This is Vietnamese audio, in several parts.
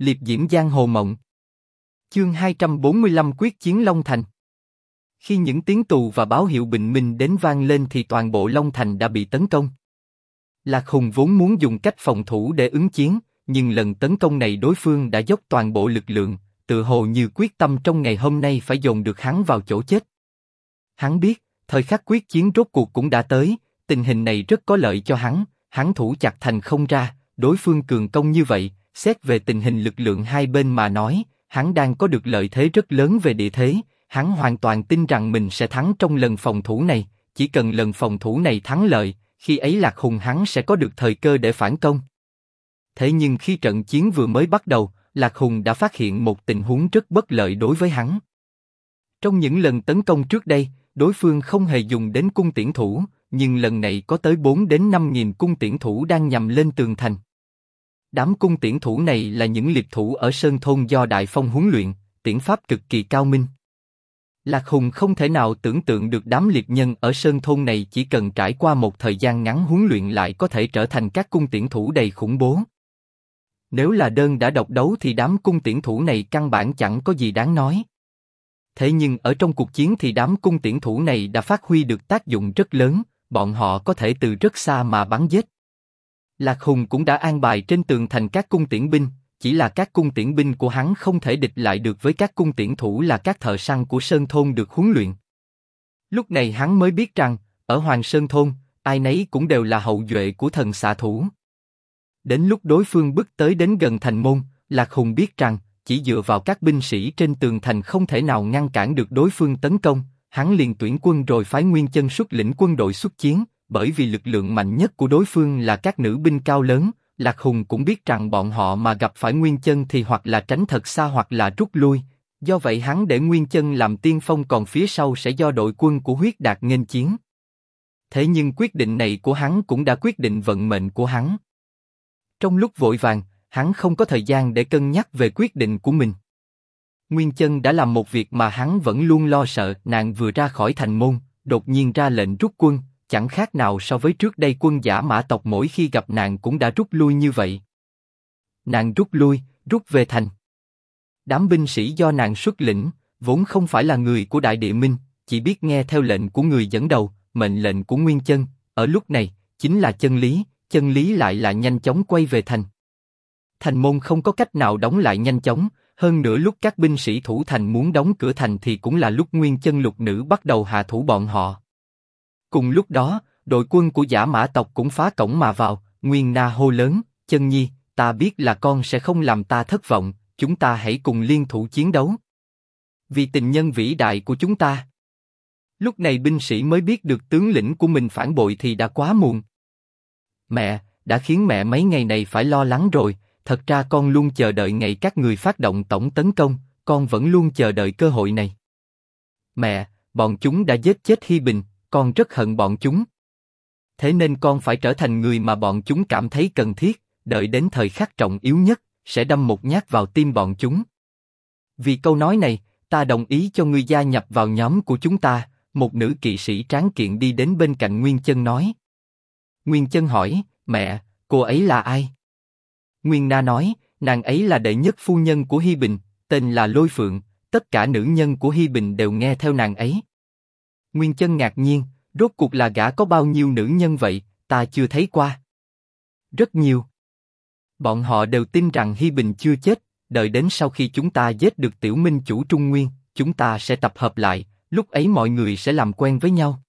liệp diễm giang hồ mộng. Chương 245 quyết chiến Long Thành. Khi những tiếng tù và báo hiệu bình minh đến vang lên thì toàn bộ Long Thành đã bị tấn công. Lạc Hùng vốn muốn dùng cách phòng thủ để ứng chiến, nhưng lần tấn công này đối phương đã dốc toàn bộ lực lượng, tự hồ như quyết tâm trong ngày hôm nay phải dồn được hắn vào chỗ chết. Hắn biết, thời khắc quyết chiến rốt cuộc cũng đã tới, tình hình này rất có lợi cho hắn, hắn thủ chặt thành không ra, đối phương cường công như vậy, xét về tình hình lực lượng hai bên mà nói, hắn đang có được lợi thế rất lớn về địa thế, hắn hoàn toàn tin rằng mình sẽ thắng trong lần phòng thủ này, chỉ cần lần phòng thủ này thắng lợi, khi ấy Lạc Hùng hắn sẽ có được thời cơ để phản công. Thế nhưng khi trận chiến vừa mới bắt đầu, Lạc Hùng đã phát hiện một tình huống rất bất lợi đối với hắn. Trong những lần tấn công trước đây, đối phương không hề dùng đến cung tiễn thủ, nhưng lần này có tới 4 đến 5 nghìn cung tiễn thủ đang nhằm lên tường thành. Đám cung tiễn thủ này là những liệt thủ ở Sơn Thôn do Đại Phong huấn luyện, tiễn pháp cực kỳ cao minh. Lạc Hùng không thể nào tưởng tượng được đám liệt nhân ở Sơn Thôn này chỉ cần trải qua một thời gian ngắn huấn luyện lại có thể trở thành các cung tiễn thủ đầy khủng bố. Nếu là đơn đã độc đấu thì đám cung tiễn thủ này căn bản chẳng có gì đáng nói. Thế nhưng ở trong cuộc chiến thì đám cung tiễn thủ này đã phát huy được tác dụng rất lớn, bọn họ có thể từ rất xa mà bắn giết. Lạc Hùng cũng đã an bài trên tường thành các cung tiễn binh, chỉ là các cung tiễn binh của hắn không thể địch lại được với các cung tiễn thủ là các thợ săn của Sơn Thôn được huấn luyện. Lúc này hắn mới biết rằng, ở Hoàng Sơn Thôn, ai nấy cũng đều là hậu duệ của thần xạ thủ. Đến lúc đối phương bước tới đến gần thành môn, Lạc Hùng biết rằng, chỉ dựa vào các binh sĩ trên tường thành không thể nào ngăn cản được đối phương tấn công, hắn liền tuyển quân rồi phái Nguyên Chân xuất lĩnh quân đội xuất chiến, bởi vì lực lượng mạnh nhất của đối phương là các nữ binh cao lớn, Lạc Hùng cũng biết rằng bọn họ mà gặp phải Nguyên Chân thì hoặc là tránh thật xa hoặc là rút lui. Do vậy hắn để Nguyên Chân làm tiên phong còn phía sau sẽ do đội quân của huyết đạt nghênh chiến. Thế nhưng quyết định này của hắn cũng đã quyết định vận mệnh của hắn. Trong lúc vội vàng, hắn không có thời gian để cân nhắc về quyết định của mình. Nguyên Chân đã làm một việc mà hắn vẫn luôn lo sợ, nàng vừa ra khỏi thành môn, đột nhiên ra lệnh rút quân, chẳng khác nào so với trước đây quân giả mã tộc mỗi khi gặp nàng cũng đã rút lui như vậy. Nàng rút lui, rút về thành. Đám binh sĩ do nàng xuất lĩnh, vốn không phải là người của Đại Địa Minh, chỉ biết nghe theo lệnh của người dẫn đầu, mệnh lệnh của Nguyên Chân. Ở lúc này, chính là chân lý, chân lý lại là nhanh chóng quay về thành. Thành môn không có cách nào đóng lại nhanh chóng, hơn nữa lúc các binh sĩ thủ thành muốn đóng cửa thành thì cũng là lúc Nguyên Chân lục nữ bắt đầu hạ thủ bọn họ. Cùng lúc đó, đội quân của giả mã tộc cũng phá cổng mà vào, Nguyên Na hô lớn, chân nhi, ta biết là con sẽ không làm ta thất vọng, chúng ta hãy cùng liên thủ chiến đấu. Vì tình nhân vĩ đại của chúng ta. Lúc này binh sĩ mới biết được tướng lĩnh của mình phản bội thì đã quá muộn. Mẹ, đã khiến mẹ mấy ngày này phải lo lắng rồi, thật ra con luôn chờ đợi ngày các người phát động tổng tấn công, con vẫn luôn chờ đợi cơ hội này. Mẹ, bọn chúng đã giết chết Hi Bình, con rất hận bọn chúng. Thế nên con phải trở thành người mà bọn chúng cảm thấy cần thiết, đợi đến thời khắc trọng yếu nhất, sẽ đâm một nhát vào tim bọn chúng. Vì câu nói này, ta đồng ý cho ngươi gia nhập vào nhóm của chúng ta. Một nữ kỵ sĩ tráng kiện đi đến bên cạnh Nguyên Chân nói. Nguyên Chân hỏi, mẹ, cô ấy là ai? Nguyên Na nói, nàng ấy là đệ nhất phu nhân của Hi Bình, tên là Lôi Phượng, tất cả nữ nhân của Hi Bình đều nghe theo nàng ấy. Nguyên Chân ngạc nhiên, rốt cuộc là gã có bao nhiêu nữ nhân vậy, ta chưa thấy qua. Rất nhiều. Bọn họ đều tin rằng Hi Bình chưa chết, đợi đến sau khi chúng ta giết được Tiểu Minh chủ Trung Nguyên, chúng ta sẽ tập hợp lại, lúc ấy mọi người sẽ làm quen với nhau.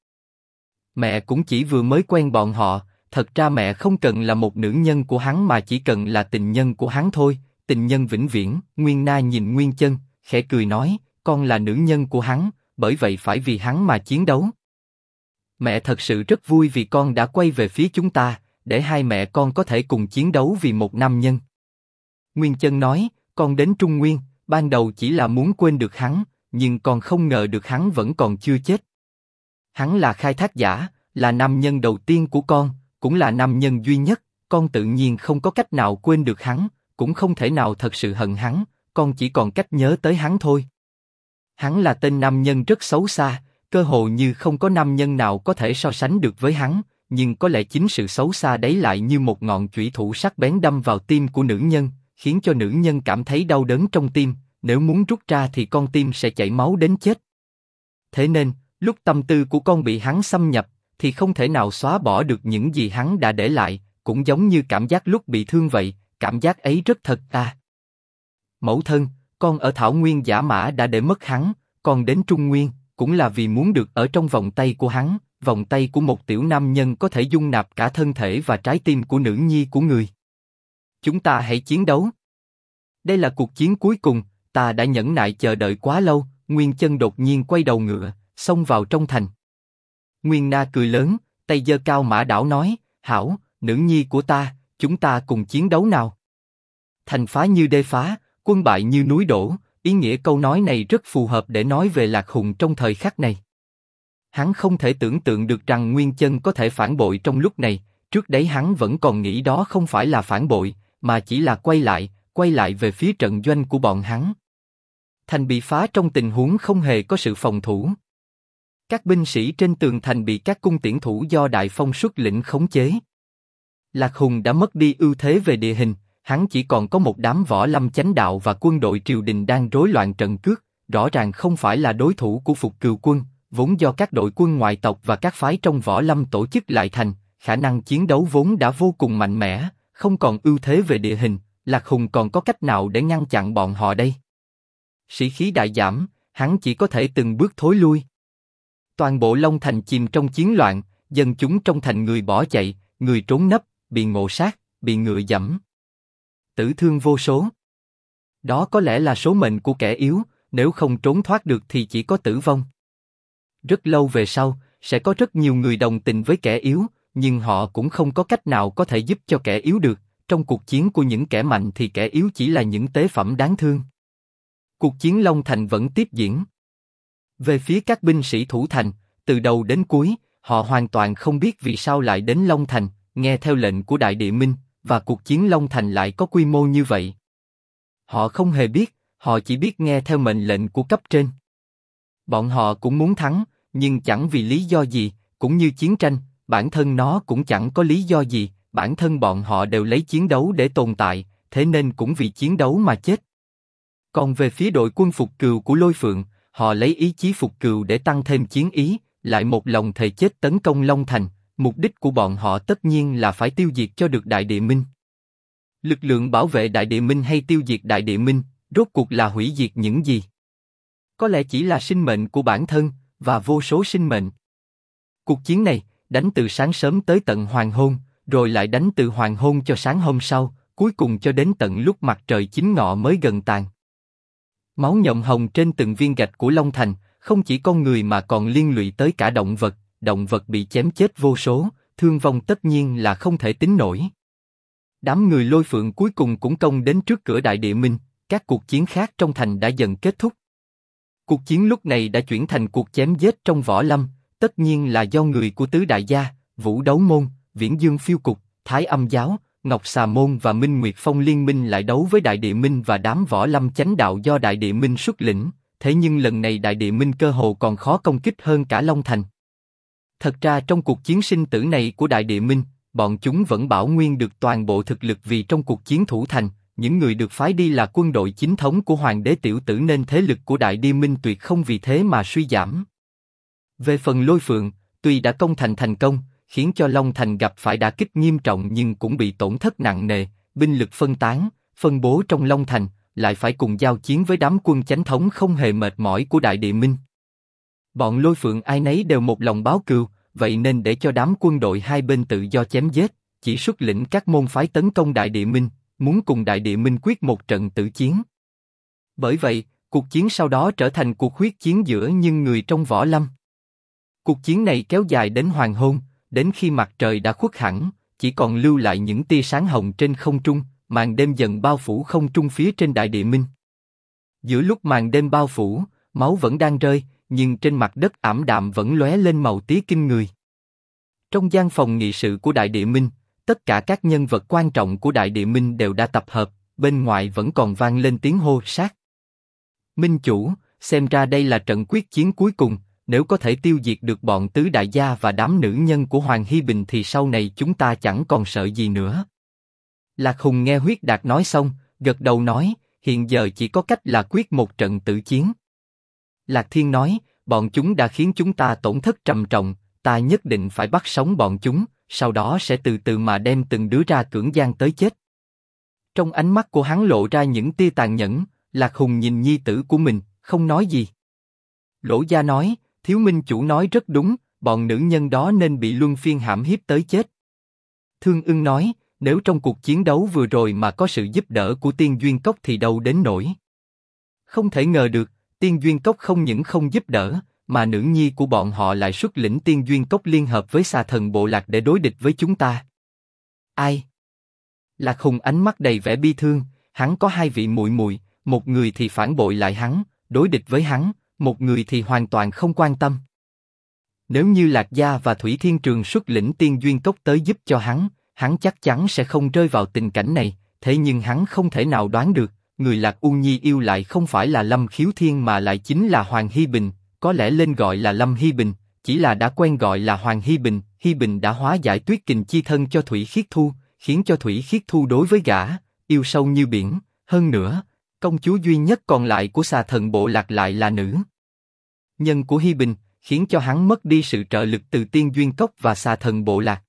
Mẹ cũng chỉ vừa mới quen bọn họ, thật ra mẹ không cần là một nữ nhân của hắn mà chỉ cần là tình nhân của hắn thôi, tình nhân vĩnh viễn. Nguyên Na nhìn Nguyên Chân, khẽ cười nói, con là nữ nhân của hắn, bởi vậy phải vì hắn mà chiến đấu. Mẹ thật sự rất vui vì con đã quay về phía chúng ta, để hai mẹ con có thể cùng chiến đấu vì một nam nhân. Nguyên Chân nói, con đến Trung Nguyên, ban đầu chỉ là muốn quên được hắn, nhưng con không ngờ được hắn vẫn còn chưa chết. Hắn là khai thác giả, là nam nhân đầu tiên của con, cũng là nam nhân duy nhất, con tự nhiên không có cách nào quên được hắn, cũng không thể nào thật sự hận hắn, con chỉ còn cách nhớ tới hắn thôi. Hắn là tên nam nhân rất xấu xa, cơ hồ như không có nam nhân nào có thể so sánh được với hắn, nhưng có lẽ chính sự xấu xa đấy lại như một ngọn chủy thủ sắc bén đâm vào tim của nữ nhân, khiến cho nữ nhân cảm thấy đau đớn trong tim, nếu muốn rút ra thì con tim sẽ chảy máu đến chết. Thế nên, lúc tâm tư của con bị hắn xâm nhập, thì không thể nào xóa bỏ được những gì hắn đã để lại, cũng giống như cảm giác lúc bị thương vậy, cảm giác ấy rất thật ta. Mẫu thân, con ở Thảo Nguyên giả mã đã để mất hắn, còn đến Trung Nguyên, cũng là vì muốn được ở trong vòng tay của hắn, vòng tay của một tiểu nam nhân có thể dung nạp cả thân thể và trái tim của nữ nhi của người. Chúng ta hãy chiến đấu. Đây là cuộc chiến cuối cùng, ta đã nhẫn nại chờ đợi quá lâu. Nguyên chân đột nhiên quay đầu ngựa, xông vào trong thành. Nguyên Na cười lớn, tay giơ cao mã đảo nói, hảo, nữ nhi của ta, chúng ta cùng chiến đấu nào. Thành phá như đê phá, quân bại như núi đổ, ý nghĩa câu nói này rất phù hợp để nói về lạc hùng trong thời khắc này. Hắn không thể tưởng tượng được rằng Nguyên Chân có thể phản bội trong lúc này, trước đấy hắn vẫn còn nghĩ đó không phải là phản bội, mà chỉ là quay lại, quay lại về phía trận doanh của bọn hắn. Thành bị phá trong tình huống không hề có sự phòng thủ. Các binh sĩ trên tường thành bị các cung tiễn thủ do Đại Phong xuất lĩnh khống chế. Lạc Hùng đã mất đi ưu thế về địa hình, hắn chỉ còn có một đám võ lâm chánh đạo và quân đội triều đình đang rối loạn trận cước, rõ ràng không phải là đối thủ của Phục Cừu quân, vốn do các đội quân ngoại tộc và các phái trong võ lâm tổ chức lại thành, khả năng chiến đấu vốn đã vô cùng mạnh mẽ, không còn ưu thế về địa hình, Lạc Hùng còn có cách nào để ngăn chặn bọn họ đây? Sĩ khí đại giảm, hắn chỉ có thể từng bước thối lui. Toàn bộ Long Thành chìm trong chiến loạn, dân chúng trong thành người bỏ chạy, người trốn nấp, bị ngộ sát, bị ngựa dẫm. Tử thương vô số. Đó có lẽ là số mệnh của kẻ yếu, nếu không trốn thoát được thì chỉ có tử vong. Rất lâu về sau, sẽ có rất nhiều người đồng tình với kẻ yếu, nhưng họ cũng không có cách nào có thể giúp cho kẻ yếu được. Trong cuộc chiến của những kẻ mạnh thì kẻ yếu chỉ là những tế phẩm đáng thương. Cuộc chiến Long Thành vẫn tiếp diễn. Về phía các binh sĩ thủ thành, từ đầu đến cuối, họ hoàn toàn không biết vì sao lại đến Long Thành, nghe theo lệnh của Đại Địa Minh, và cuộc chiến Long Thành lại có quy mô như vậy. Họ không hề biết, họ chỉ biết nghe theo mệnh lệnh của cấp trên. Bọn họ cũng muốn thắng, nhưng chẳng vì lý do gì, cũng như chiến tranh, bản thân nó cũng chẳng có lý do gì, bản thân bọn họ đều lấy chiến đấu để tồn tại, thế nên cũng vì chiến đấu mà chết. Còn về phía đội quân phục cừu của Lôi Phượng, họ lấy ý chí phục cừu để tăng thêm chiến ý, lại một lòng thề chết tấn công Long Thành, mục đích của bọn họ tất nhiên là phải tiêu diệt cho được Đại Địa Minh. Lực lượng bảo vệ Đại Địa Minh hay tiêu diệt Đại Địa Minh, rốt cuộc là hủy diệt những gì? Có lẽ chỉ là sinh mệnh của bản thân và vô số sinh mệnh. Cuộc chiến này đánh từ sáng sớm tới tận hoàng hôn, rồi lại đánh từ hoàng hôn cho sáng hôm sau, cuối cùng cho đến tận lúc mặt trời chính ngọ mới gần tàn. Máu nhộng hồng trên từng viên gạch của Long Thành, không chỉ con người mà còn liên lụy tới cả động vật, động vật bị chém chết vô số, thương vong tất nhiên là không thể tính nổi. Đám người lôi phượng cuối cùng cũng công đến trước cửa đại địa minh, các cuộc chiến khác trong thành đã dần kết thúc. Cuộc chiến lúc này đã chuyển thành cuộc chém giết trong võ lâm, tất nhiên là do người của tứ đại gia, Vũ Đấu Môn, Viễn Dương Phiêu Cục, Thái Âm Giáo, Ngọc Xà Môn và Minh Nguyệt Phong liên minh lại đấu với Đại Địa Minh và đám võ lâm chánh đạo do Đại Địa Minh xuất lĩnh. Thế nhưng lần này Đại Địa Minh cơ hồ còn khó công kích hơn cả Long Thành. Thật ra trong cuộc chiến sinh tử này của Đại Địa Minh, bọn chúng vẫn bảo nguyên được toàn bộ thực lực vì trong cuộc chiến thủ thành, những người được phái đi là quân đội chính thống của Hoàng đế Tiểu Tử nên thế lực của Đại Địa Minh tuyệt không vì thế mà suy giảm. Về phần Lôi Phượng, tuy đã công thành thành công, khiến cho Long Thành gặp phải đả kích nghiêm trọng nhưng cũng bị tổn thất nặng nề, binh lực phân tán, phân bố trong Long Thành, lại phải cùng giao chiến với đám quân chánh thống không hề mệt mỏi của Đại Địa Minh. Bọn lôi phượng ai nấy đều một lòng báo cừu, vậy nên để cho đám quân đội hai bên tự do chém giết, chỉ xuất lĩnh các môn phái tấn công Đại Địa Minh, muốn cùng Đại Địa Minh quyết một trận tử chiến. Bởi vậy, cuộc chiến sau đó trở thành cuộc huyết chiến giữa những người trong võ lâm. Cuộc chiến này kéo dài đến hoàng hôn, đến khi mặt trời đã khuất hẳn, chỉ còn lưu lại những tia sáng hồng trên không trung, màn đêm dần bao phủ không trung phía trên đại địa minh. Giữa lúc màn đêm bao phủ, máu vẫn đang rơi, nhưng trên mặt đất ảm đạm vẫn lóe lên màu tía kinh người. Trong gian phòng nghị sự của đại địa minh, tất cả các nhân vật quan trọng của đại địa minh đều đã tập hợp, bên ngoài vẫn còn vang lên tiếng hô sát. Minh chủ, xem ra đây là trận quyết chiến cuối cùng, nếu có thể tiêu diệt được bọn tứ đại gia và đám nữ nhân của Hoàng Hy Bình thì sau này chúng ta chẳng còn sợ gì nữa. Lạc Hùng nghe huyết đạt nói xong, gật đầu nói, hiện giờ chỉ có cách là quyết một trận tử chiến. Lạc Thiên nói, bọn chúng đã khiến chúng ta tổn thất trầm trọng, ta nhất định phải bắt sống bọn chúng, sau đó sẽ từ từ mà đem từng đứa ra cưỡng gian tới chết. Trong ánh mắt của hắn lộ ra những tia tàn nhẫn, Lạc Hùng nhìn nhi tử của mình, không nói gì. Lỗ Gia nói, thiếu minh chủ nói rất đúng, bọn nữ nhân đó nên bị luân phiên hãm hiếp tới chết. Thương ưng nói, nếu trong cuộc chiến đấu vừa rồi mà có sự giúp đỡ của tiên duyên cốc thì đâu đến nổi. Không thể ngờ được, tiên duyên cốc không những không giúp đỡ, mà nữ nhi của bọn họ lại xuất lĩnh tiên duyên cốc liên hợp với xà thần bộ lạc để đối địch với chúng ta. Ai? Lạc Hùng ánh mắt đầy vẻ bi thương, hắn có hai vị muội muội, một người thì phản bội lại hắn, đối địch với hắn, một người thì hoàn toàn không quan tâm. Nếu như Lạc Gia và Thủy Thiên Trường xuất lĩnh tiên duyên cốc tới giúp cho hắn, hắn chắc chắn sẽ không rơi vào tình cảnh này. Thế nhưng hắn không thể nào đoán được, người Lạc U Nhi yêu lại không phải là Lâm Khiếu Thiên mà lại chính là Hoàng Hy Bình, có lẽ lên gọi là Lâm Hy Bình, chỉ là đã quen gọi là Hoàng Hy Bình. Hy Bình đã hóa giải tuyết kình chi thân cho Thủy Khiết Thu, khiến cho Thủy Khiết Thu đối với gã yêu sâu như biển. Hơn nữa, công chúa duy nhất còn lại của xà thần bộ lạc lại là nữ nhân của Hy Bình, khiến cho hắn mất đi sự trợ lực từ tiên duyên cốc và xà thần bộ lạc.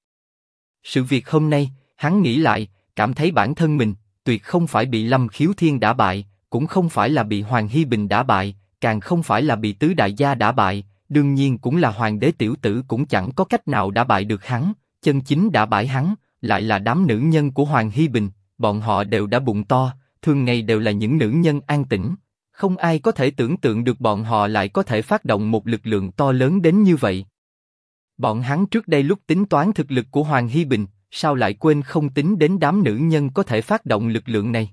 Sự việc hôm nay, hắn nghĩ lại, cảm thấy bản thân mình tuyệt không phải bị Lâm Khiếu Thiên đả bại, cũng không phải là bị Hoàng Hy Bình đả bại, càng không phải là bị tứ đại gia đả bại, đương nhiên cũng là hoàng đế tiểu tử cũng chẳng có cách nào đả bại được hắn, chân chính đả bại hắn, lại là đám nữ nhân của Hoàng Hy Bình, bọn họ đều đã bụng to, thường ngày đều là những nữ nhân an tĩnh, không ai có thể tưởng tượng được bọn họ lại có thể phát động một lực lượng to lớn đến như vậy. Bọn hắn trước đây lúc tính toán thực lực của Hoàng Hy Bình, sao lại quên không tính đến đám nữ nhân có thể phát động lực lượng này?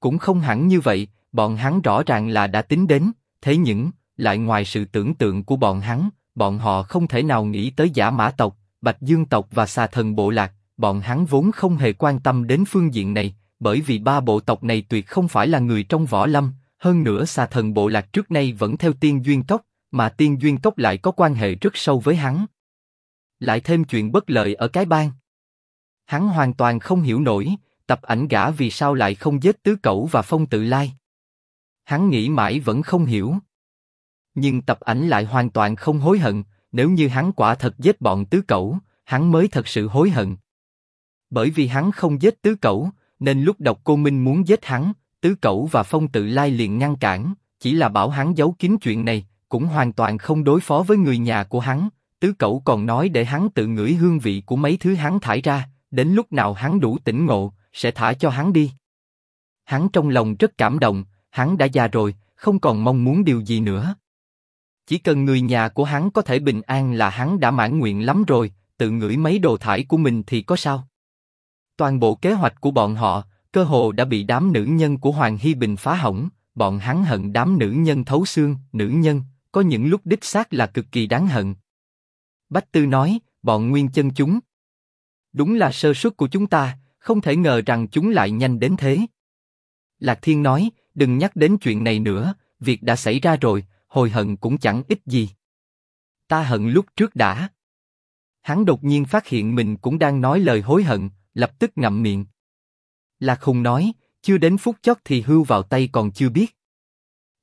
Cũng không hẳn như vậy, bọn hắn rõ ràng là đã tính đến, thế nhưng, lại ngoài sự tưởng tượng của bọn hắn, bọn họ không thể nào nghĩ tới giả mã tộc, bạch dương tộc và xà thần bộ lạc, bọn hắn vốn không hề quan tâm đến phương diện này, bởi vì ba bộ tộc này tuyệt không phải là người trong võ lâm, hơn nữa xà thần bộ lạc trước nay vẫn theo tiên duyên cốc, mà tiên duyên cốc lại có quan hệ rất sâu với hắn. Lại thêm chuyện bất lợi ở cái bang. Hắn hoàn toàn không hiểu nổi, tập ảnh gã vì sao lại không giết tứ cẩu và phong tự lai. Hắn nghĩ mãi vẫn không hiểu. Nhưng tập ảnh lại hoàn toàn không hối hận, nếu như hắn quả thật giết bọn tứ cẩu, hắn mới thật sự hối hận. Bởi vì hắn không giết tứ cẩu, nên lúc độc cô Minh muốn giết hắn, tứ cẩu và phong tự lai liền ngăn cản, chỉ là bảo hắn giấu kín chuyện này, cũng hoàn toàn không đối phó với người nhà của hắn. Tứ cẩu còn nói để hắn tự ngửi hương vị của mấy thứ hắn thải ra, đến lúc nào hắn đủ tỉnh ngộ, sẽ thả cho hắn đi. Hắn trong lòng rất cảm động, hắn đã già rồi, không còn mong muốn điều gì nữa. Chỉ cần người nhà của hắn có thể bình an là hắn đã mãn nguyện lắm rồi, tự ngửi mấy đồ thải của mình thì có sao? Toàn bộ kế hoạch của bọn họ, cơ hồ đã bị đám nữ nhân của Hoàng Hy Bình phá hỏng, bọn hắn hận đám nữ nhân thấu xương, nữ nhân, có những lúc đích xác là cực kỳ đáng hận. Bách Tư nói, bọn nguyên chân chúng. Đúng là sơ suất của chúng ta, không thể ngờ rằng chúng lại nhanh đến thế. Lạc Thiên nói, đừng nhắc đến chuyện này nữa, việc đã xảy ra rồi, hồi hận cũng chẳng ích gì. Ta hận lúc trước đã. Hắn đột nhiên phát hiện mình cũng đang nói lời hối hận, lập tức ngậm miệng. Lạc Hùng nói, chưa đến phút chót thì hưu vào tay còn chưa biết.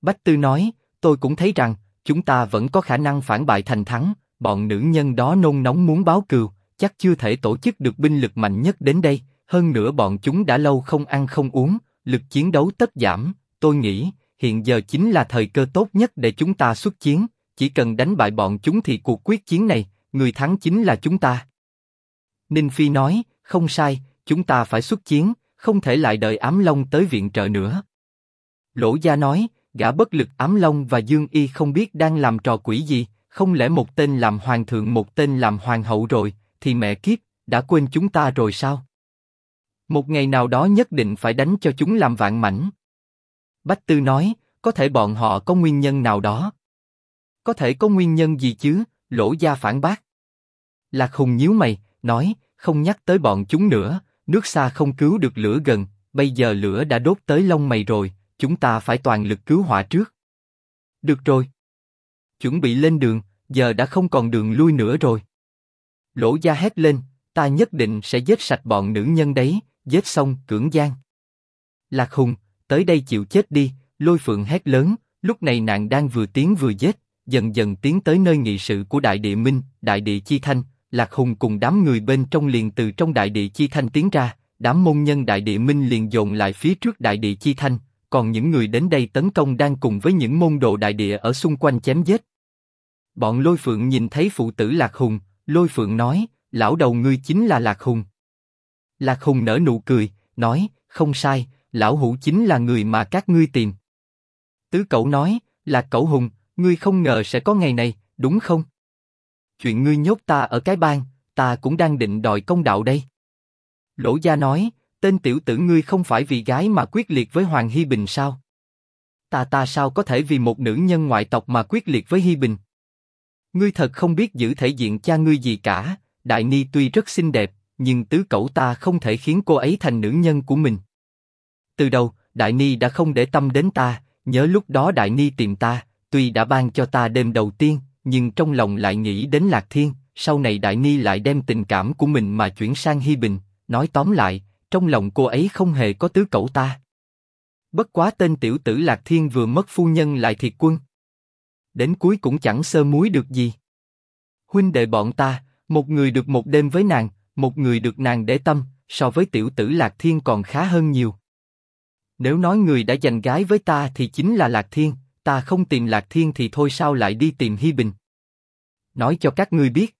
Bách Tư nói, tôi cũng thấy rằng, chúng ta vẫn có khả năng phản bại thành thắng, bọn nữ nhân đó nôn nóng muốn báo cừu, chắc chưa thể tổ chức được binh lực mạnh nhất đến đây, hơn nữa bọn chúng đã lâu không ăn không uống, lực chiến đấu tất giảm, tôi nghĩ, hiện giờ chính là thời cơ tốt nhất để chúng ta xuất chiến, chỉ cần đánh bại bọn chúng thì cuộc quyết chiến này, người thắng chính là chúng ta. Ninh Phi nói, không sai, chúng ta phải xuất chiến, không thể lại đợi ám long tới viện trợ nữa. Lỗ Gia nói, gã bất lực ám long và Dương Y không biết đang làm trò quỷ gì, không lẽ một tên làm hoàng thượng một tên làm hoàng hậu rồi, thì mẹ kiếp, đã quên chúng ta rồi sao? Một ngày nào đó nhất định phải đánh cho chúng làm vạn mảnh. Bách Tư nói, có thể bọn họ có nguyên nhân nào đó. Có thể có nguyên nhân gì chứ, lỗ gia phản bác. Lạc Hùng nhíu mày, nói, không nhắc tới bọn chúng nữa, nước xa không cứu được lửa gần, bây giờ lửa đã đốt tới lông mày rồi, chúng ta phải toàn lực cứu hỏa trước. Được rồi. Chuẩn bị lên đường, giờ đã không còn đường lui nữa rồi. Lỗ gia hét lên, ta nhất định sẽ giết sạch bọn nữ nhân đấy, giết xong cưỡng gian. Lạc Hùng, tới đây chịu chết đi, lôi phượng hét lớn, lúc này nàng đang vừa tiến vừa giết, dần dần tiến tới nơi nghị sự của Đại Địa Minh, Đại Địa Chi Thanh, Lạc Hùng cùng đám người bên trong liền từ trong Đại Địa Chi Thanh tiến ra, đám môn nhân Đại Địa Minh liền dồn lại phía trước Đại Địa Chi Thanh, còn những người đến đây tấn công đang cùng với những môn đồ Đại Địa ở xung quanh chém giết. Bọn Lôi Phượng nhìn thấy phụ tử Lạc Hùng, Lôi Phượng nói, lão đầu ngươi chính là Lạc Hùng. Lạc Hùng nở nụ cười, nói, không sai, lão hủ chính là người mà các ngươi tìm. Tứ Cẩu nói, Lạc Cẩu Hùng, ngươi không ngờ sẽ có ngày này, đúng không? Chuyện ngươi nhốt ta ở cái bang, ta cũng đang định đòi công đạo đây. Lỗ Gia nói, tên tiểu tử ngươi không phải vì gái mà quyết liệt với Hoàng Hy Bình sao? Ta ta sao có thể vì một nữ nhân ngoại tộc mà quyết liệt với Hy Bình? Ngươi thật không biết giữ thể diện cha ngươi gì cả. Đại Ni tuy rất xinh đẹp, nhưng tứ cậu ta không thể khiến cô ấy thành nữ nhân của mình. Từ đầu, Đại Ni đã không để tâm đến ta. Nhớ lúc đó Đại Ni tìm ta, tuy đã ban cho ta đêm đầu tiên, nhưng trong lòng lại nghĩ đến Lạc Thiên. Sau này Đại Ni lại đem tình cảm của mình mà chuyển sang Hy Bình. Nói tóm lại, trong lòng cô ấy không hề có tứ cậu ta. Bất quá tên tiểu tử Lạc Thiên vừa mất phu nhân lại thiệt quân. Đến cuối cũng chẳng sơ muối được gì. Huynh đệ bọn ta, một người được một đêm với nàng, một người được nàng để tâm, so với tiểu tử Lạc Thiên còn khá hơn nhiều. Nếu nói người đã giành gái với ta thì chính là Lạc Thiên, ta không tìm Lạc Thiên thì thôi sao lại đi tìm Hi Bình. Nói cho các ngươi biết.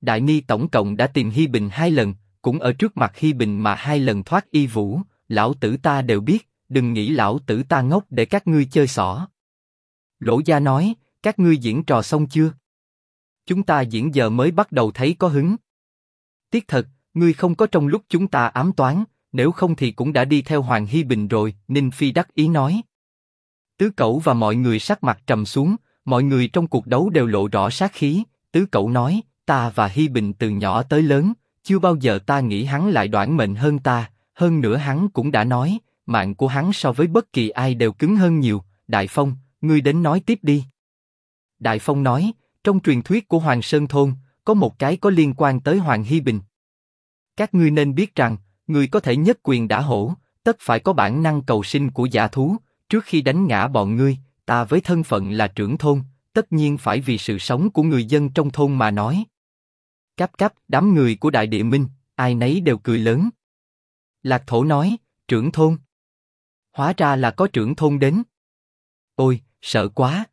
Đại Ni tổng cộng đã tìm Hi Bình hai lần, cũng ở trước mặt Hi Bình mà hai lần thoát y vũ, lão tử ta đều biết, đừng nghĩ lão tử ta ngốc để các ngươi chơi xỏ. Lỗ Gia nói, các ngươi diễn trò xong chưa? Chúng ta diễn giờ mới bắt đầu thấy có hứng. Tiếc thật, ngươi không có trong lúc chúng ta ám toán, nếu không thì cũng đã đi theo Hoàng Hy Bình rồi, Ninh Phi đắc ý nói. Tứ Cẩu và mọi người sắc mặt trầm xuống, mọi người trong cuộc đấu đều lộ rõ sát khí. Tứ Cẩu nói, ta và Hy Bình từ nhỏ tới lớn, chưa bao giờ ta nghĩ hắn lại đoản mệnh hơn ta. Hơn nữa hắn cũng đã nói, mạng của hắn so với bất kỳ ai đều cứng hơn nhiều. Đại Phong, ngươi đến nói tiếp đi. Đại Phong nói, trong truyền thuyết của Hoàng Sơn Thôn, có một cái có liên quan tới Hoàng Hy Bình. Các ngươi nên biết rằng, người có thể nhất quyền đã hổ, tất phải có bản năng cầu sinh của giả thú. Trước khi đánh ngã bọn ngươi, ta với thân phận là trưởng thôn, tất nhiên phải vì sự sống của người dân trong thôn mà nói. Cáp cáp, đám người của Đại Địa Minh, ai nấy đều cười lớn. Lạc Thổ nói, trưởng thôn. Hóa ra là có trưởng thôn đến. Ôi, sợ quá.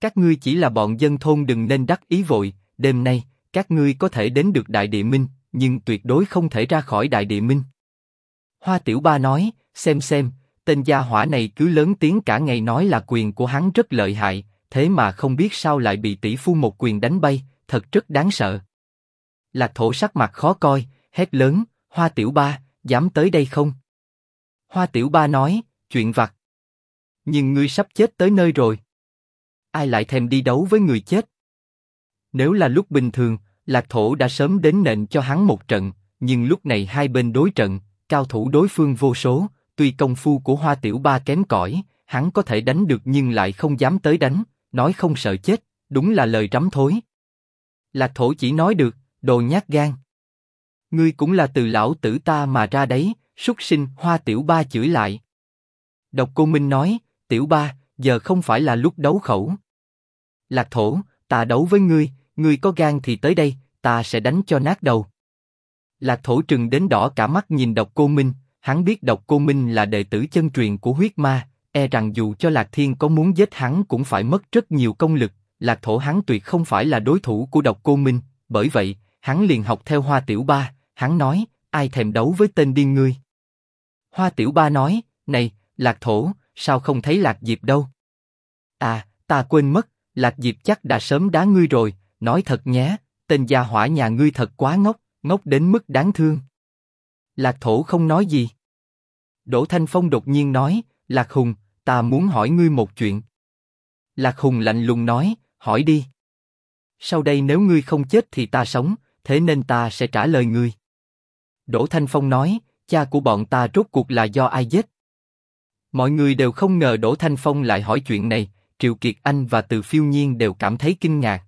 Các ngươi chỉ là bọn dân thôn đừng nên đắc ý vội, đêm nay, các ngươi có thể đến được Đại Địa Minh, nhưng tuyệt đối không thể ra khỏi Đại Địa Minh. Hoa Tiểu Ba nói, xem xem, tên gia hỏa này cứ lớn tiếng cả ngày nói là quyền của hắn rất lợi hại, thế mà không biết sao lại bị tỷ phu một quyền đánh bay, thật rất đáng sợ. Lạc Thổ sắc mặt khó coi, hét lớn, Hoa Tiểu Ba, dám tới đây không? Hoa Tiểu Ba nói, chuyện vặt. Nhưng ngươi sắp chết tới nơi rồi. Ai lại thèm đi đấu với người chết? Nếu là lúc bình thường, Lạc Thổ đã sớm đến nện cho hắn một trận, nhưng lúc này hai bên đối trận, cao thủ đối phương vô số, tuy công phu của Hoa Tiểu Ba kém cỏi, hắn có thể đánh được nhưng lại không dám tới đánh, nói không sợ chết, đúng là lời rắm thối. Lạc Thổ chỉ nói được, đồ nhát gan. Ngươi cũng là từ lão tử ta mà ra đấy, súc sinh Hoa Tiểu Ba chửi lại. Độc Cô Minh nói, Tiểu Ba, giờ không phải là lúc đấu khẩu. Lạc Thổ, ta đấu với ngươi, ngươi có gan thì tới đây, ta sẽ đánh cho nát đầu. Lạc Thổ trừng đến đỏ cả mắt nhìn Độc Cô Minh, hắn biết Độc Cô Minh là đệ tử chân truyền của huyết ma, e rằng dù cho Lạc Thiên có muốn giết hắn cũng phải mất rất nhiều công lực. Lạc Thổ hắn tuyệt không phải là đối thủ của Độc Cô Minh, bởi vậy hắn liền học theo Hoa Tiểu Ba. Hắn nói, ai thèm đấu với tên điên ngươi? Hoa Tiểu Ba nói, này, Lạc Thổ, sao không thấy Lạc Diệp đâu? À, ta quên mất, Lạc Diệp chắc đã sớm đá ngươi rồi, nói thật nhé, tên gia hỏa nhà ngươi thật quá ngốc, ngốc đến mức đáng thương. Lạc Thổ không nói gì. Đỗ Thanh Phong đột nhiên nói, Lạc Hùng, ta muốn hỏi ngươi một chuyện. Lạc Hùng lạnh lùng nói, hỏi đi. Sau đây nếu ngươi không chết thì ta sống, thế nên ta sẽ trả lời ngươi. Đỗ Thanh Phong nói, cha của bọn ta rốt cuộc là do ai giết? Mọi người đều không ngờ Đỗ Thanh Phong lại hỏi chuyện này, Triệu Kiệt Anh và Từ Phiêu Nhiên đều cảm thấy kinh ngạc.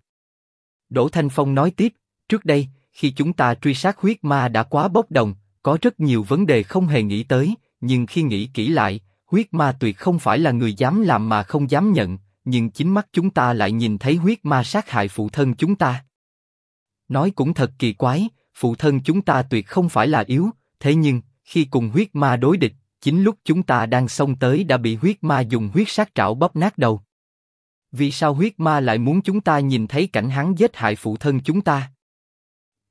Đỗ Thanh Phong nói tiếp, trước đây, khi chúng ta truy sát huyết ma đã quá bốc đồng, có rất nhiều vấn đề không hề nghĩ tới, nhưng khi nghĩ kỹ lại, huyết ma tuyệt không phải là người dám làm mà không dám nhận, nhưng chính mắt chúng ta lại nhìn thấy huyết ma sát hại phụ thân chúng ta. Nói cũng thật kỳ quái, phụ thân chúng ta tuyệt không phải là yếu, thế nhưng, khi cùng huyết ma đối địch, chính lúc chúng ta đang xông tới đã bị huyết ma dùng huyết sát trảo bóp nát đầu. Vì sao huyết ma lại muốn chúng ta nhìn thấy cảnh hắn giết hại phụ thân chúng ta?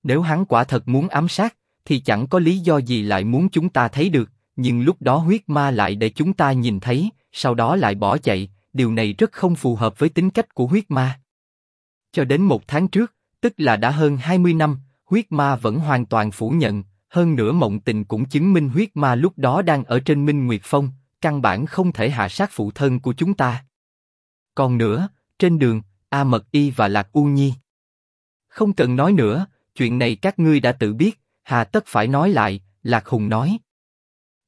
Nếu hắn quả thật muốn ám sát, thì chẳng có lý do gì lại muốn chúng ta thấy được, nhưng lúc đó huyết ma lại để chúng ta nhìn thấy, sau đó lại bỏ chạy, điều này rất không phù hợp với tính cách của huyết ma. Cho đến một tháng trước, tức là đã hơn 20 năm, huyết ma vẫn hoàn toàn phủ nhận, hơn nữa mộng tình cũng chứng minh huyết ma lúc đó đang ở trên Minh Nguyệt Phong, căn bản không thể hạ sát phụ thân của chúng ta. Còn nữa, trên đường, A Mật Y và Lạc U Nhi. Không cần nói nữa, chuyện này các ngươi đã tự biết, hà tất phải nói lại, Lạc Hùng nói.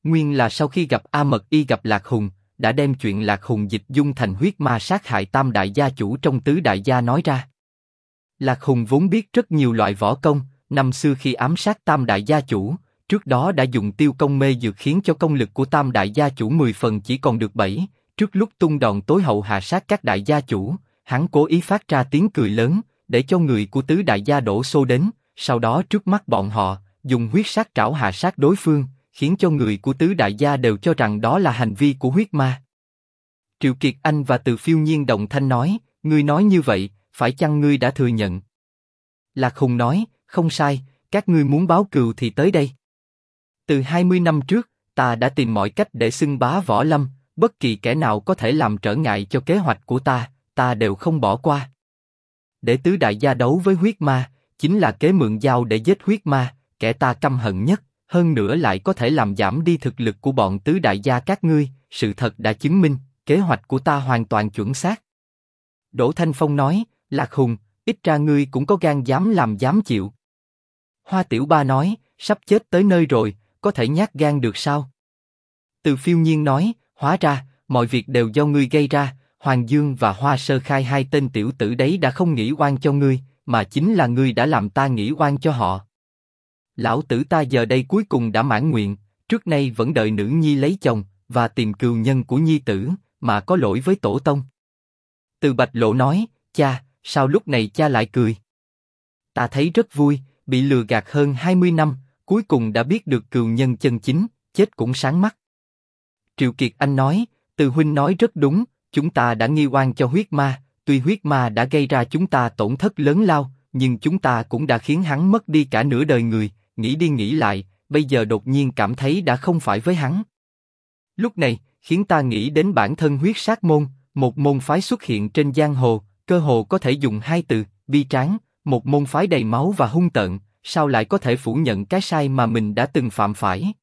Nguyên là sau khi gặp A Mật Y gặp Lạc Hùng, đã đem chuyện Lạc Hùng dịch dung thành huyết ma sát hại tam đại gia chủ trong tứ đại gia nói ra. Lạc Hùng vốn biết rất nhiều loại võ công, năm xưa khi ám sát tam đại gia chủ, trước đó đã dùng tiêu công mê dược khiến cho công lực của tam đại gia chủ 10 phần chỉ còn được 7, trước lúc tung đòn tối hậu hạ sát các đại gia chủ, hắn cố ý phát ra tiếng cười lớn, để cho người của tứ đại gia đổ xô đến, sau đó trước mắt bọn họ, dùng huyết sát trảo hạ sát đối phương, khiến cho người của tứ đại gia đều cho rằng đó là hành vi của huyết ma. Triệu Kiệt Anh và Từ Phiêu Nhiên đồng thanh nói, ngươi nói như vậy, phải chăng ngươi đã thừa nhận? Lạc Hùng nói, không sai, các ngươi muốn báo cừu thì tới đây. Từ 20 năm trước, ta đã tìm mọi cách để xưng bá võ lâm, bất kỳ kẻ nào có thể làm trở ngại cho kế hoạch của ta, ta đều không bỏ qua. Để tứ đại gia đấu với huyết ma, chính là kế mượn dao để giết huyết ma, kẻ ta căm hận nhất, hơn nữa lại có thể làm giảm đi thực lực của bọn tứ đại gia các ngươi, sự thật đã chứng minh, kế hoạch của ta hoàn toàn chuẩn xác. Đỗ Thanh Phong nói, Lạc Hùng, ít ra ngươi cũng có gan dám làm dám chịu. Hoa Tiểu Ba nói, sắp chết tới nơi rồi, có thể nhát gan được sao? Từ phiêu nhiên nói, hóa ra, mọi việc đều do ngươi gây ra, Hoàng Dương và Hoa Sơ Khai hai tên tiểu tử đấy đã không nghĩ oan cho ngươi, mà chính là ngươi đã làm ta nghĩ oan cho họ. Lão tử ta giờ đây cuối cùng đã mãn nguyện, trước nay vẫn đợi nữ nhi lấy chồng và tìm cừu nhân của nhi tử, mà có lỗi với tổ tông. Từ Bạch Lộ nói, cha, sao lúc này cha lại cười? Ta thấy rất vui, bị lừa gạt hơn 20 năm, cuối cùng đã biết được cừu nhân chân chính, chết cũng sáng mắt. Triệu Kiệt Anh nói, Từ huynh nói rất đúng, chúng ta đã nghi oan cho huyết ma, tuy huyết ma đã gây ra chúng ta tổn thất lớn lao, nhưng chúng ta cũng đã khiến hắn mất đi cả nửa đời người, nghĩ đi nghĩ lại, bây giờ đột nhiên cảm thấy đã không phải với hắn. Lúc này, khiến ta nghĩ đến bản thân huyết sát môn, một môn phái xuất hiện trên giang hồ, cơ hồ có thể dùng hai từ, bi tráng, một môn phái đầy máu và hung tợn, sao lại có thể phủ nhận cái sai mà mình đã từng phạm phải?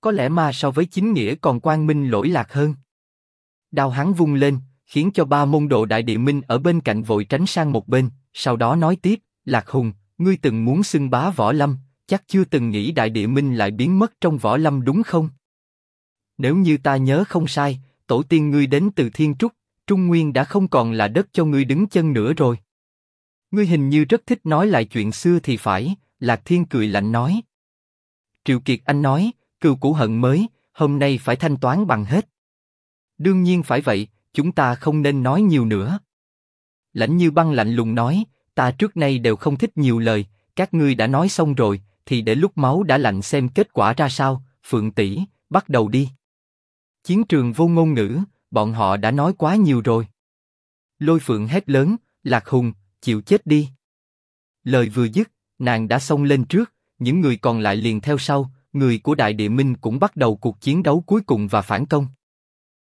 Có lẽ ma so với chính nghĩa còn quang minh lỗi lạc hơn. Đao hắn vung lên, khiến cho ba môn đồ đại địa minh ở bên cạnh vội tránh sang một bên, sau đó nói tiếp, Lạc Hùng, ngươi từng muốn xưng bá võ lâm, chắc chưa từng nghĩ đại địa minh lại biến mất trong võ lâm đúng không? Nếu như ta nhớ không sai, tổ tiên ngươi đến từ Thiên Trúc, Trung Nguyên đã không còn là đất cho ngươi đứng chân nữa rồi. Ngươi hình như rất thích nói lại chuyện xưa thì phải, Lạc Thiên cười lạnh nói. Triệu Kiệt Anh nói, cừu cũ hận mới, hôm nay phải thanh toán bằng hết. Đương nhiên phải vậy, chúng ta không nên nói nhiều nữa. Lãnh Như Băng lạnh lùng nói, ta trước nay đều không thích nhiều lời, các ngươi đã nói xong rồi, thì để lúc máu đã lạnh xem kết quả ra sao. Phượng tỷ, bắt đầu đi. Chiến trường vô ngôn ngữ, bọn họ đã nói quá nhiều rồi. Lôi Phượng hét lớn, Lạc Hùng, chịu chết đi. Lời vừa dứt, nàng đã xông lên trước, những người còn lại liền theo sau, người của Đại Địa Minh cũng bắt đầu cuộc chiến đấu cuối cùng và phản công.